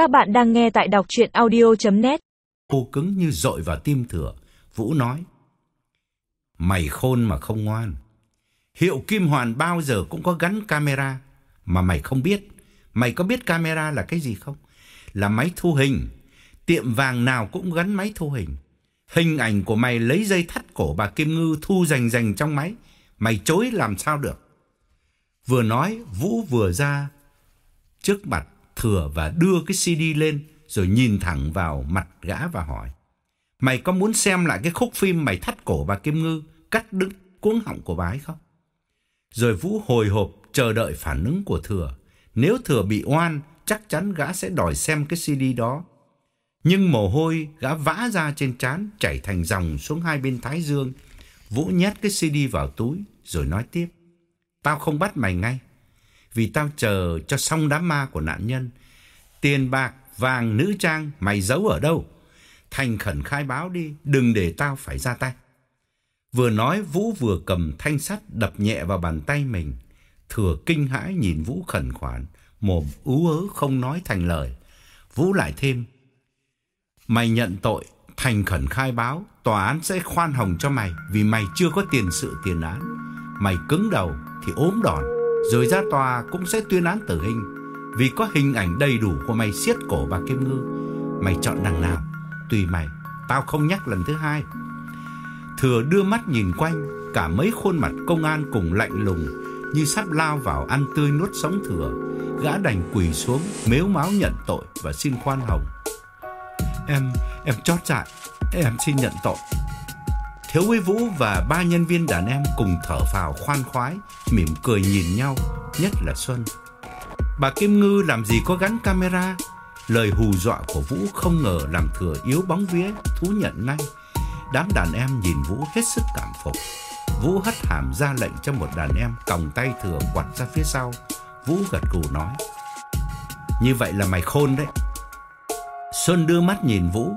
Các bạn đang nghe tại đọc chuyện audio.net Cô cứng như dội vào tim thừa. Vũ nói. Mày khôn mà không ngoan. Hiệu Kim Hoàn bao giờ cũng có gắn camera. Mà mày không biết. Mày có biết camera là cái gì không? Là máy thu hình. Tiệm vàng nào cũng gắn máy thu hình. Hình ảnh của mày lấy dây thắt cổ bà Kim Ngư thu rành rành trong máy. Mày chối làm sao được. Vừa nói, Vũ vừa ra trước mặt thừa và đưa cái CD lên rồi nhìn thẳng vào mặt gã và hỏi. Mày có muốn xem lại cái khúc phim mày thắt cổ bà Kim Ngư cắt đứt cuống họng của bà ấy không? Rồi Vũ hồi hộp chờ đợi phản ứng của thừa. Nếu thừa bị oan, chắc chắn gã sẽ đòi xem cái CD đó. Nhưng mồ hôi gã vã ra trên trán chảy thành dòng xuống hai bên thái dương. Vũ nhét cái CD vào túi rồi nói tiếp. Tao không bắt mày ngay. Vì tao chờ cho xong đám ma của nạn nhân. Tiền bạc, vàng, nữ trang mày giấu ở đâu? Thành khẩn khai báo đi, đừng để tao phải ra tay. Vừa nói Vũ vừa cầm thanh sắt đập nhẹ vào bàn tay mình. Thừa kinh hãi nhìn Vũ khẩn khoản, mồm ú ớ không nói thành lời. Vũ lại thêm. Mày nhận tội, thành khẩn khai báo, tòa án sẽ khoan hồng cho mày vì mày chưa có tiền sự tiền án. Mày cứng đầu thì ốm đòn, rồi ra tòa cũng sẽ tuyên án tử hình. Vì có hình ảnh đầy đủ của mày siết cổ bà Kim Ngư. Mày chọn đằng nào, tùy mày, tao không nhắc lần thứ hai. Thừa đưa mắt nhìn quanh, cả mấy khuôn mặt công an cùng lạnh lùng như sắp lao vào ăn tươi nuốt sống thừa. Gã đành quỳ xuống, mếu máo nhận tội và xin khoan hồng. Em, em chót dạ, em xin nhận tội. Thiếu Quý Vũ và ba nhân viên đàn em cùng thở phào khoan khoái, mỉm cười nhìn nhau, nhất là Xuân. Bà Kim Ngư làm gì có gắn camera? Lời hù dọa của Vũ không ngờ làm thừa yếu bóng vía, thú nhận ngay. Đám đàn em nhìn Vũ hết sức cảm phục. Vũ hất hàm ra lệnh cho một đàn em còng tay thừa quặt ra phía sau. Vũ gật gù nói. Như vậy là mày khôn đấy. Xuân đưa mắt nhìn Vũ.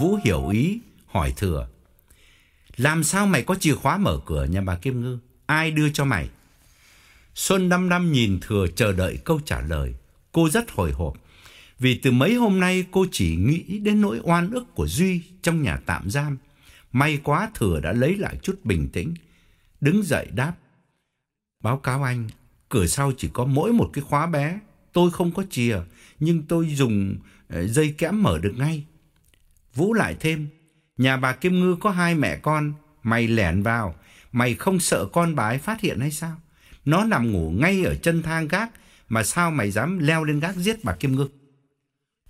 Vũ hiểu ý, hỏi thừa. Làm sao mày có chìa khóa mở cửa nhà bà Kim Ngư? Ai đưa cho mày? Xuân năm năm nhìn thừa chờ đợi câu trả lời. Cô rất hồi hộp. Vì từ mấy hôm nay cô chỉ nghĩ đến nỗi oan ức của Duy trong nhà tạm giam. May quá thừa đã lấy lại chút bình tĩnh. Đứng dậy đáp. Báo cáo anh, cửa sau chỉ có mỗi một cái khóa bé. Tôi không có chìa, nhưng tôi dùng ờ, dây kẽm mở được ngay. Vũ lại thêm. Nhà bà Kim Ngư có hai mẹ con. Mày lẻn vào. Mày không sợ con bà ấy phát hiện hay sao? Nó nằm ngủ ngay ở chân thang gác. Mà sao mày dám leo lên gác giết bà Kim Ngư?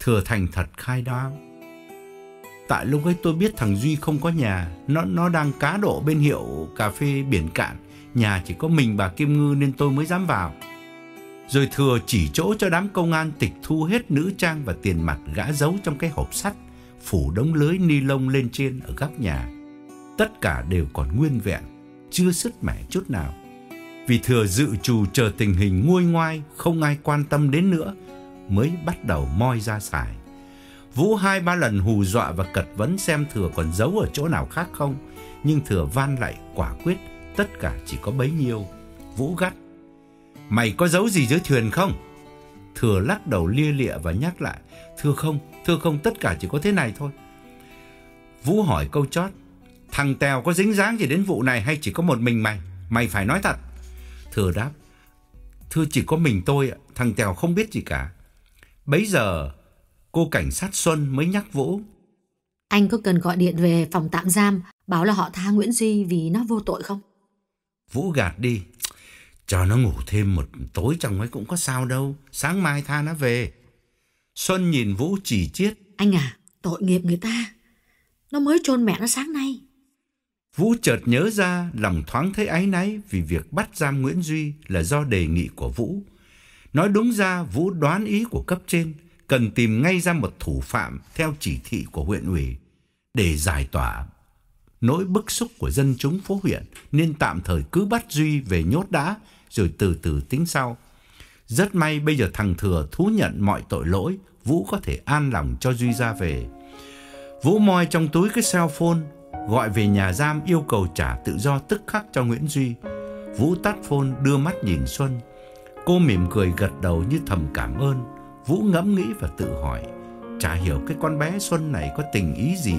Thừa thành thật khai đoan. Tại lúc ấy tôi biết thằng Duy không có nhà, nó nó đang cá độ bên hiệu cà phê biển cạn, nhà chỉ có mình bà Kim Ngư nên tôi mới dám vào. Rồi thừa chỉ chỗ cho đám công an tịch thu hết nữ trang và tiền mặt gã giấu trong cái hộp sắt, phủ đống lưới ni lông lên trên ở góc nhà. Tất cả đều còn nguyên vẹn, chưa sứt mẻ chút nào. Vì thừa dự trù chờ tình hình nguôi ngoai, không ai quan tâm đến nữa, mới bắt đầu moi ra xài. Vũ hai ba lần hù dọa và cật vấn xem Thừa còn giấu ở chỗ nào khác không. Nhưng Thừa van lại quả quyết, tất cả chỉ có bấy nhiêu. Vũ gắt. Mày có giấu gì dưới thuyền không? Thừa lắc đầu lia lịa và nhắc lại. Thưa không, thưa không, tất cả chỉ có thế này thôi. Vũ hỏi câu chót. Thằng Tèo có dính dáng gì đến vụ này hay chỉ có một mình mày? Mày phải nói thật. Thừa đáp. Thưa chỉ có mình tôi, thằng Tèo không biết gì cả. Bấy giờ cô cảnh sát Xuân mới nhắc Vũ. Anh có cần gọi điện về phòng tạm giam báo là họ tha Nguyễn Duy vì nó vô tội không? Vũ gạt đi. Cho nó ngủ thêm một tối trong ấy cũng có sao đâu. Sáng mai tha nó về. Xuân nhìn Vũ chỉ chiết. Anh à, tội nghiệp người ta. Nó mới chôn mẹ nó sáng nay. Vũ chợt nhớ ra lòng thoáng thấy áy náy vì việc bắt giam Nguyễn Duy là do đề nghị của Vũ. Nói đúng ra Vũ đoán ý của cấp trên cần tìm ngay ra một thủ phạm theo chỉ thị của huyện ủy để giải tỏa nỗi bức xúc của dân chúng phố huyện nên tạm thời cứ bắt Duy về nhốt đã rồi từ từ tính sau. Rất may bây giờ thằng Thừa thú nhận mọi tội lỗi, Vũ có thể an lòng cho Duy ra về. Vũ moi trong túi cái cell phone, gọi về nhà giam yêu cầu trả tự do tức khắc cho Nguyễn Duy. Vũ tắt phone đưa mắt nhìn Xuân. Cô mỉm cười gật đầu như thầm cảm ơn. Vũ ngẫm nghĩ và tự hỏi, Chả hiểu cái con bé Xuân này có tình ý gì.